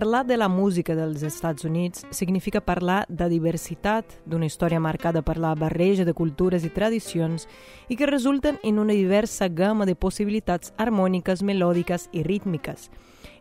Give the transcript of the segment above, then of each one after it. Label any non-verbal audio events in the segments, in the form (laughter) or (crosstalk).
Parlar de la música dels Estats Units significa parlar de diversitat, d'una història marcada per la barreja de cultures i tradicions i que resulten en una diversa gamma de possibilitats harmòniques, melòdiques i rítmiques.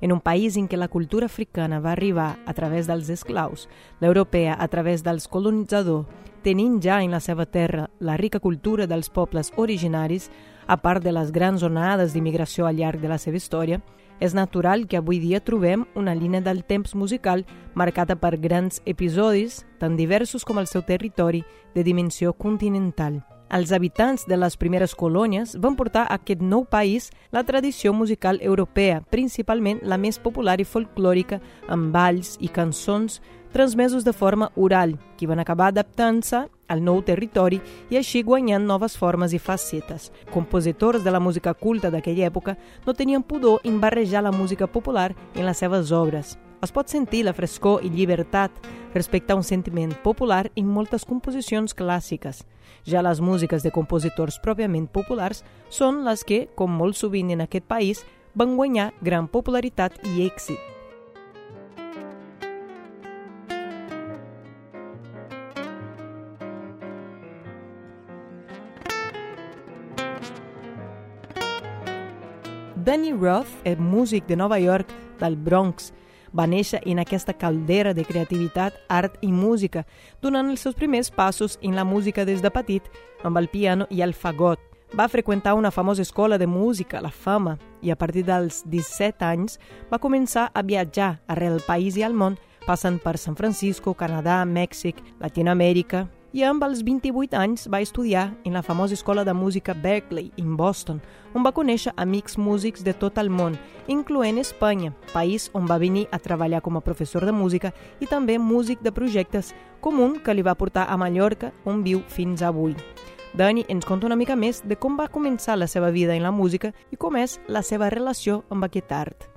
En un país en què la cultura africana va arribar a través dels esclaus, l'europea a través dels colonitzadors, tenint ja en la seva terra la rica cultura dels pobles originaris, a part de les grans onades d'immigració al llarg de la seva història, és natural que avui dia trobem una línia del temps musical marcada per grans episodis, tan diversos com el seu territori de dimensió continental. Els habitants de les primeres colònies van portar a aquest nou país la tradició musical europea, principalment la més popular i folclòrica, amb balls i cançons transmesos de forma oral, que van acabar adaptant-se al nou territori i així guanyant noves formes i facetes. Compositors de la música culta d'aquella època no tenien pudor en barrejar la música popular en les seves obres. Es pot sentir la frescor i llibertat respecte a un sentiment popular en moltes composicions clàssiques. Ja les músiques de compositors pròpiament populars són les que, com molt sovint en aquest país, van guanyar gran popularitat i èxit. Danny Roth és músic de Nova York, del Bronx. Va néixer en aquesta caldera de creativitat, art i música, donant els seus primers passos en la música des de petit, amb el piano i el fagot. Va freqüentar una famosa escola de música, la Fama, i a partir dels 17 anys va començar a viatjar arrel del país i al món, passant per San Francisco, Canadà, Mèxic, Latinoamèrica, i amb els 28 anys va estudiar en la famosa escola de música Berkeley, en Boston, on va conèixer amics músics de tot el món, incloent Espanya, país on va venir a treballar com a professor de música i també músic de projectes, com un que li va portar a Mallorca, on viu fins avui. Dani ens conta una mica més de com va començar la seva vida en la música i com és la seva relació amb aquest art.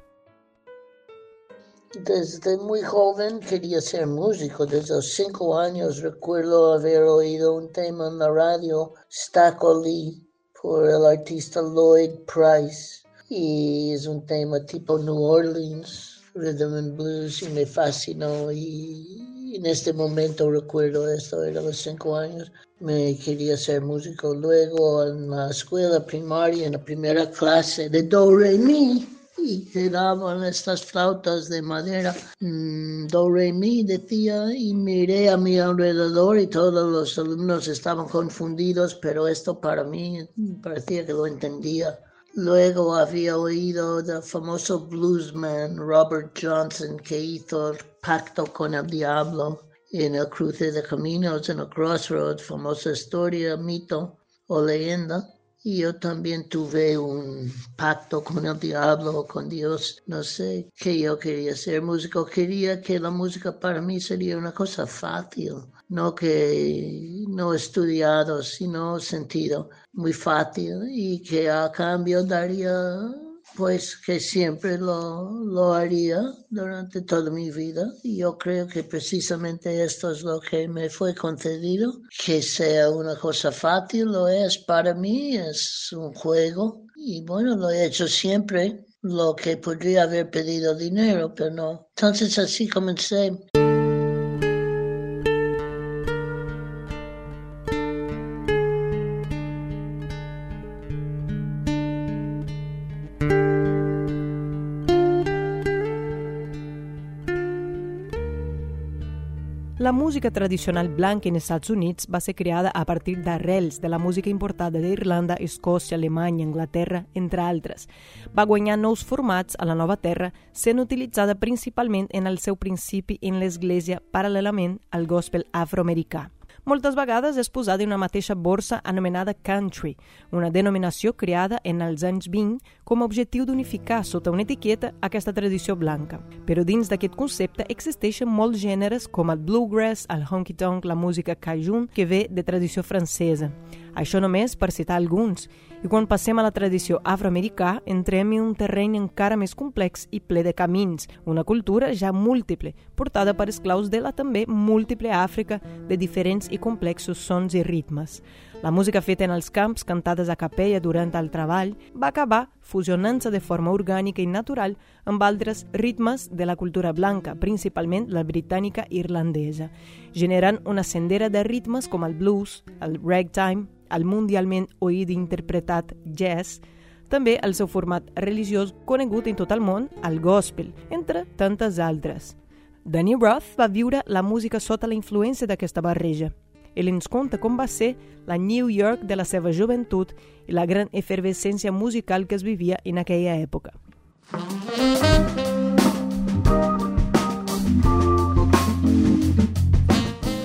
Desde muy joven quería ser músico. Desde los cinco años recuerdo haber oído un tema en la radio, Stackley, por el artista Lloyd Price. Y es un tema tipo New Orleans, rhythm and blues, y me fascinó. Y en este momento recuerdo esto, era los cinco años, me quería ser músico. Luego en la escuela primaria, en la primera clase de Do, Re, Mi, y quedaban estas flautas de madera. Mm, do, re, mi, decía, y miré a mi alrededor y todos los alumnos estaban confundidos, pero esto para mí parecía que lo entendía. Luego había oído del famoso bluesman Robert Johnson que hizo el pacto con el diablo en el cruce de caminos, en el crossroad, famosa historia, mito o leyenda. Y yo también tuve un pacto con el diablo, con Dios. No sé que yo quería ser músico. Quería que la música para mí sería una cosa fácil. No que no estudiado, sino sentido muy fácil y que a cambio daría pues que siempre lo, lo, haría durante toda mi vida. Y yo creo que precisamente esto es lo que me fue concedido. Que sea una cosa fácil, lo es para mí, es un juego. Y bueno, lo he hecho siempre. Lo que podría haber pedido dinero, pero no. Entonces así comencé. La música tradicional blanca en Estats Units va ser creada a partir d'arrels de la música importada d'Irlanda, Escòcia, Alemanya, Anglaterra, entre altres. Va guanyar nous formats a la nova terra, sent utilitzada principalment en el seu principi en l'església paral·lelament al gospel afroamericà moltes vegades és posada en una mateixa borsa anomenada country, una denominació creada en els anys 20 com a objectiu d'unificar sota una etiqueta aquesta tradició blanca. Però dins d'aquest concepte existeixen molts gèneres com el bluegrass, el honky-tonk, la música cajun, que ve de tradició francesa. Això només per citar alguns. I quan passem a la tradició afroamericà, entrem en un terreny encara més complex i ple de camins, una cultura ja múltiple, portada per esclaus de la també múltiple Àfrica de diferents i complexos sons i ritmes. La música feta en els camps, cantades a capella durant el treball, va acabar fusionant-se de forma orgànica i natural amb altres ritmes de la cultura blanca, principalment la britànica i irlandesa, generant una sendera de ritmes com el blues, el ragtime, el mundialment oït i interpretat jazz, també el seu format religiós conegut en tot el món, el gospel, entre tantes altres. Danny Roth va viure la música sota la influència d'aquesta barreja ell ens conta com va ser la New York de la seva joventut i la gran efervescència musical que es vivia en aquella època.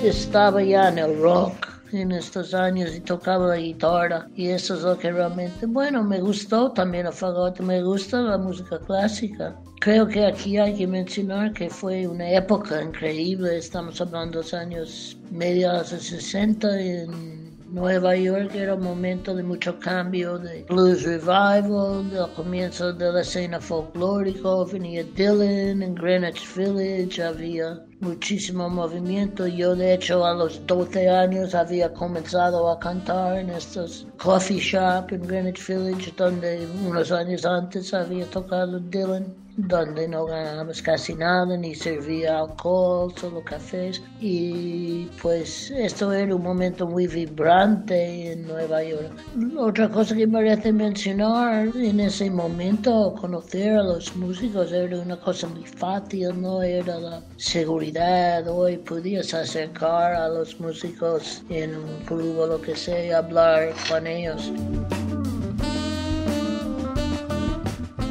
Estava ja en el rock en estos años y tocaba la guitarra y eso es lo que realmente, bueno, me gustó también el fagote, me gusta la música clásica. Creo que aquí hay que mencionar que fue una época increíble, estamos hablando de los años mediados de 60 en Nueva York era un momento de mucho cambio, de blues revival, del comienzo de la escena folclórica, venía Dylan en Greenwich Village, había muchísimo movimiento. Yo de hecho a los 12 años había comenzado a cantar en estos coffee shop en Greenwich Village, donde unos años antes había tocado Dylan donde no ganábamos casi nada, ni servía alcohol, solo cafés. Y pues esto era un momento muy vibrante en Nueva York. Otra cosa que merece mencionar, en ese momento conocer a los músicos era una cosa muy fácil, no era la seguridad. Hoy podías acercar a los músicos en un club o lo que sea, hablar con ellos.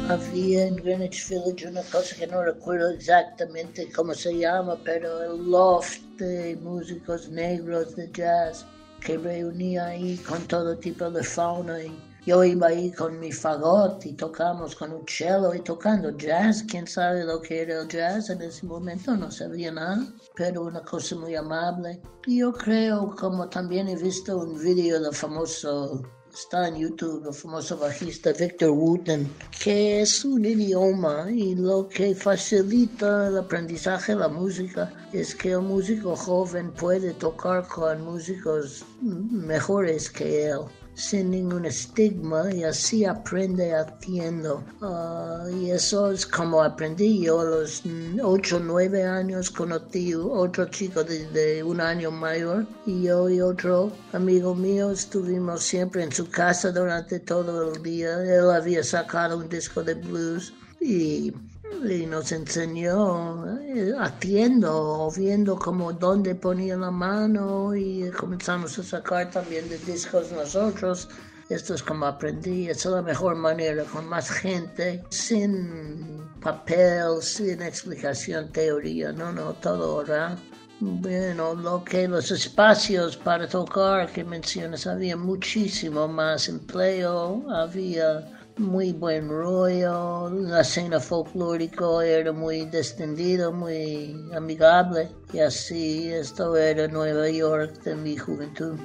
Había en Greenwich Village una cosa que no recuerdo exactamente cómo se llama, pero el loft de músicos negros de jazz que reunía ahí con todo tipo de fauna. Yo iba ahí con mi fagot y tocamos con un cello y tocando jazz. ¿Quién sabe lo que era el jazz? En ese momento no sabía nada, pero una cosa muy amable. Y yo creo, como también he visto un video del famoso está en YouTube, el famoso bajista Victor Wooten, que es un idioma y lo que facilita el aprendizaje de la música es que el músico joven puede tocar con músicos mejores que él sin ningún estigma y así aprende haciendo. Ah, y eso es como aprendí yo a los 8 o 9 años conocí otro chico de, un año mayor y yo y otro amigo mío estuvimos siempre en su casa durante todo el día. Él había sacado un disco de blues y y nos enseñó eh, haciendo, viendo como dónde ponía la mano y comenzamos a sacar también de discos nosotros. Esto es como aprendí, es la mejor manera, con más gente, sin papel, sin explicación, teoría, no, no, todo oral. Bueno, lo que los espacios para tocar que mencionas, había muchísimo más empleo, había muy buen rollo, la escena folclórica era muy descendido, muy amigable y así esto era Nueva York de mi juventud.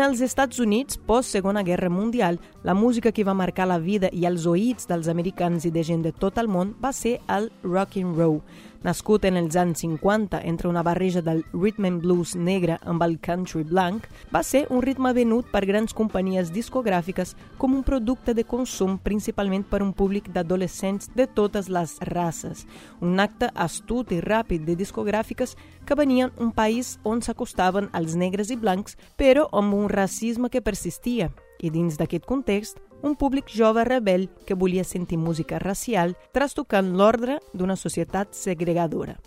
En els Estats Units, post-Segona Guerra Mundial, la música que va marcar la vida i els oïts dels americans i de gent de tot el món va ser el rock and roll, Nascut en els anys 50 entre una barreja del rhythm and blues negre amb el country blanc, va ser un ritme venut per grans companyies discogràfiques com un producte de consum principalment per un públic d'adolescents de totes les races. Un acte astut i ràpid de discogràfiques que venien un país on s'acostaven els negres i blancs, però amb un racisme que persistia. I dins d'aquest context, un públic jove rebel que volia sentir música racial trastocant l'ordre d'una societat segregadora.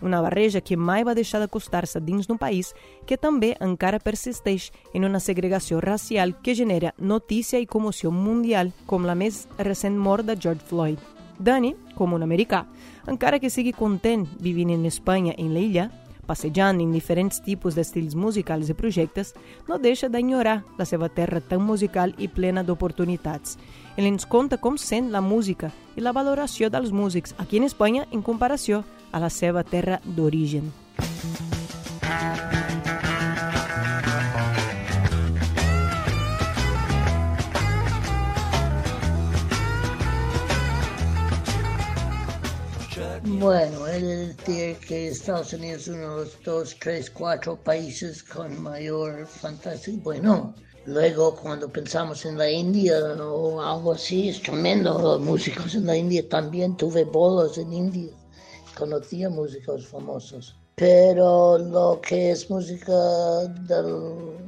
Una barreja que mai va deixar d'acostar-se dins d'un país que també encara persisteix en una segregació racial que genera notícia i comoció mundial com la més recent mort de George Floyd. Danny, com un americà, encara que sigui content vivint en Espanya en l'illa, passejant en diferents tipus d'estils musicals i projectes, no deixa d'enyorar la seva terra tan musical i plena d'oportunitats. Ell ens conta com sent la música i la valoració dels músics aquí en Espanya en comparació a la seva terra d'origen. Bueno, de decir que Estados Unidos es uno de los dos, tres, cuatro países con mayor fantasía. Bueno, luego cuando pensamos en la India o algo así, es tremendo. Los músicos en la India también, tuve bolos en India, conocía músicos famosos. Pero lo que es música del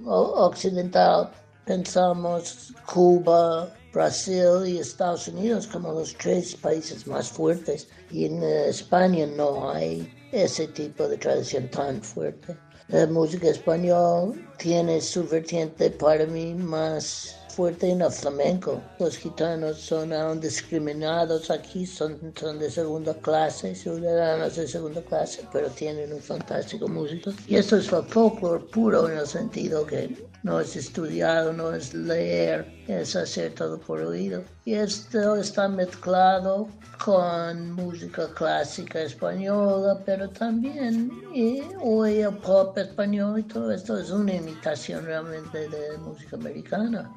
occidental, pensamos Cuba, Brasil y Estados Unidos como los tres países más fuertes y en eh, España no hay ese tipo de tradición tan fuerte. La música española tiene su vertiente para mí más fuerte en el flamenco. Los gitanos son aún discriminados aquí, son, son de segunda clase, ciudadanos de segunda clase, pero tienen un fantástico músico. Y esto es el folclore puro en el sentido que no es estudiado, no es leer, es hacer todo por oído. Y esto está mezclado con música clásica española, pero también y hoy el pop español y todo esto es una imitación realmente de música americana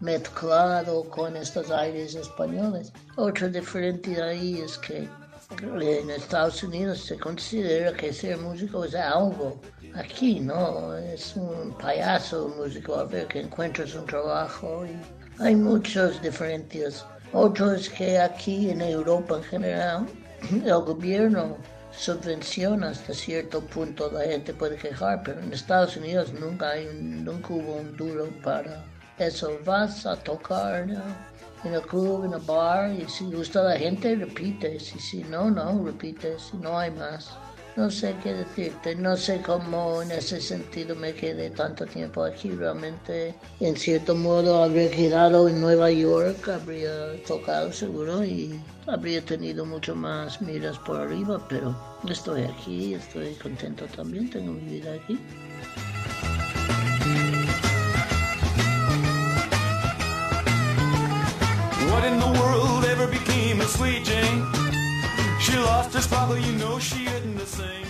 mezclado con estos aires españoles. Otra diferencia ahí es que en Estados Unidos se considera que ser músico es algo. Aquí no, es un payaso músico a ver que encuentras un trabajo y hay muchas diferencias. Otro es que aquí en Europa en general (clears throat) el gobierno subvenciona hasta cierto punto, la gente puede quejar, pero en Estados Unidos nunca, hay, nunca hubo un duro para eso, vas a tocar en el club, en el bar, y si gusta la gente, repites, y si no, no repites, y no hay más. No sé qué decirte, no sé cómo en ese sentido me quedé tanto tiempo aquí. Realmente, en cierto modo, habría quedado en Nueva York, habría tocado seguro y habría tenido mucho más miras por arriba, pero estoy aquí, estoy contento también, tengo mi vida aquí. Sweet Jane? She lost her sparkle, you know she isn't the same.